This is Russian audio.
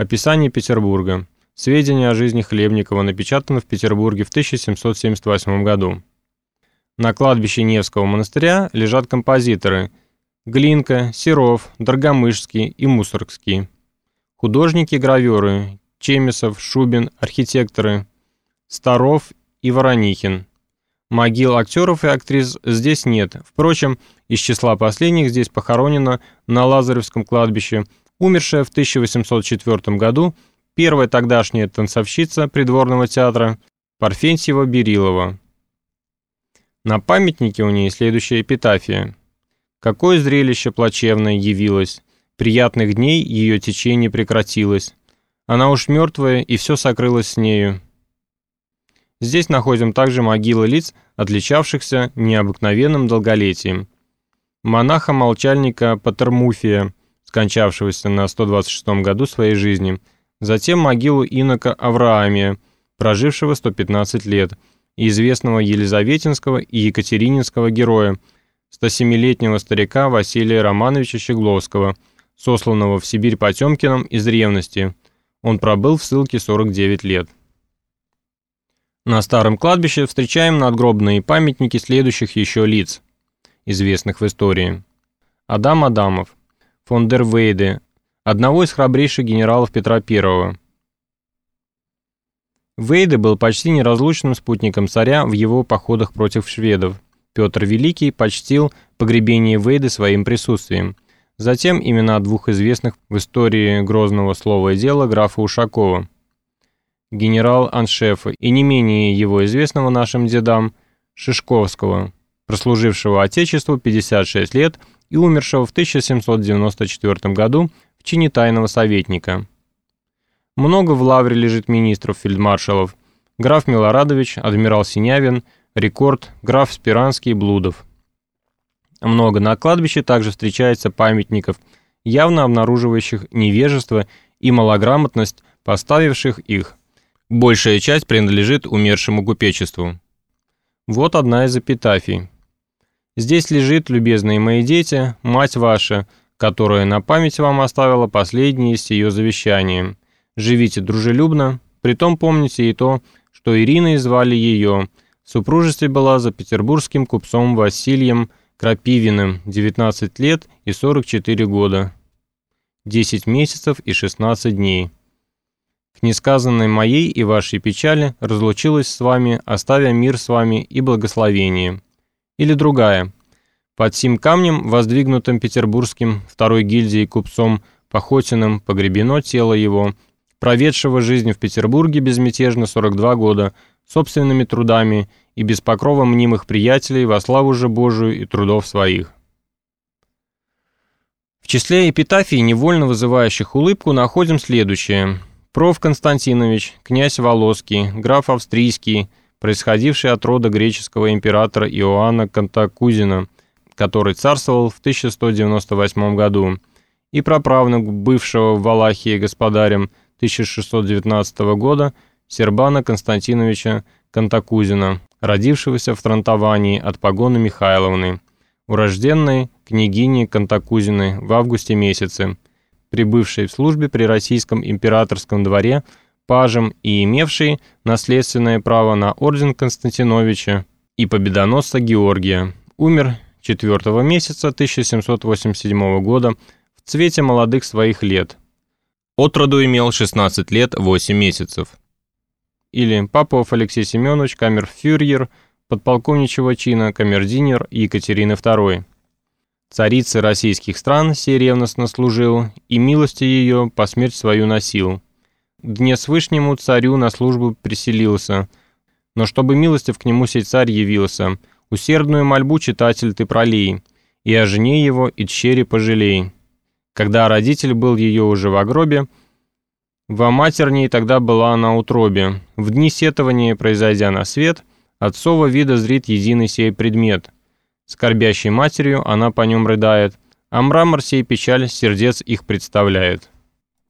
Описание Петербурга. Сведения о жизни Хлебникова напечатаны в Петербурге в 1778 году. На кладбище Невского монастыря лежат композиторы Глинка, Серов, Драгомышский и Мусоргский. Художники-граверы Чемисов, Шубин, архитекторы Старов и Воронихин. Могил актеров и актрис здесь нет. Впрочем, из числа последних здесь похоронено на Лазаревском кладбище умершая в 1804 году первая тогдашняя танцовщица придворного театра Парфентьева Берилова. На памятнике у ней следующая эпитафия. «Какое зрелище плачевное явилось! Приятных дней ее течение прекратилось. Она уж мертвая, и все сокрылось с нею». Здесь находим также могилы лиц, отличавшихся необыкновенным долголетием. Монаха-молчальника Патермуфия, скончавшегося на 126 году своей жизни, затем могилу инока Авраамия, прожившего 115 лет, и известного Елизаветинского и Екатерининского героя, 107-летнего старика Василия Романовича Щегловского, сосланного в Сибирь Потемкиным из ревности. Он пробыл в ссылке 49 лет. На старом кладбище встречаем надгробные памятники следующих еще лиц, известных в истории. Адам Адамов, фон дер Вейде, одного из храбрейших генералов Петра I. Вейде был почти неразлучным спутником царя в его походах против шведов. Петр Великий почтил погребение Вейды своим присутствием. Затем имена двух известных в истории грозного слова и дела графа Ушакова – генерал-аншефа и не менее его известного нашим дедам Шишковского, прослужившего Отечеству 56 лет и умершего в 1794 году в чине тайного советника. Много в лавре лежит министров-фельдмаршалов, граф Милорадович, адмирал Синявин, Рекорд, граф Спиранский, Блудов. Много на кладбище также встречается памятников, явно обнаруживающих невежество и малограмотность поставивших их. Большая часть принадлежит умершему купечеству. Вот одна из эпитафий. «Здесь лежит, любезные мои дети, мать ваша, которая на память вам оставила последнее из ее завещания. Живите дружелюбно, притом помните и то, что Ириной звали ее, в супружестве была за петербургским купцом Василием Крапивиным, 19 лет и 44 года, 10 месяцев и 16 дней» к несказанной моей и вашей печали разлучилась с вами, оставя мир с вами и благословение. Или другая. Под сим камнем, воздвигнутым петербургским второй гильдией купцом Похотиным, погребено тело его, проведшего жизнь в Петербурге безмятежно 42 года, собственными трудами и без покрова мнимых приятелей во славу же Божию и трудов своих. В числе эпитафий, невольно вызывающих улыбку, находим следующее – Проф. Константинович, князь Волоский, граф Австрийский, происходивший от рода греческого императора Иоанна Кантакузина, который царствовал в 1198 году, и праправнук бывшего в Валахии господарем 1619 года Сербана Константиновича Кантакузина, родившегося в Трантовании от погоны Михайловны, урожденной княгини Кантакузины в августе месяце – прибывший в службе при российском императорском дворе, пажем и имевший наследственное право на орден Константиновича и победоносца Георгия, умер 4 месяца 1787 года в цвете молодых своих лет. Отроду имел 16 лет 8 месяцев. Или Попов Алексей Семенович, камерфюрьер, подполковничего чина, камердинер Екатерины II. Царицы российских стран сей ревностно служил, и милости ее по смерть свою носил. Дне свышнему царю на службу приселился, но чтобы милостив к нему сей царь явился, усердную мольбу читатель ты пролей, и о жене его и тщере пожалей. Когда родитель был ее уже в гробе, во матерней тогда была она утробе. В дни сетования, произойдя на свет, отцова вида зрит единый сей предмет — Скорбящей матерью она по нем рыдает, а мрамор сей печаль сердец их представляет.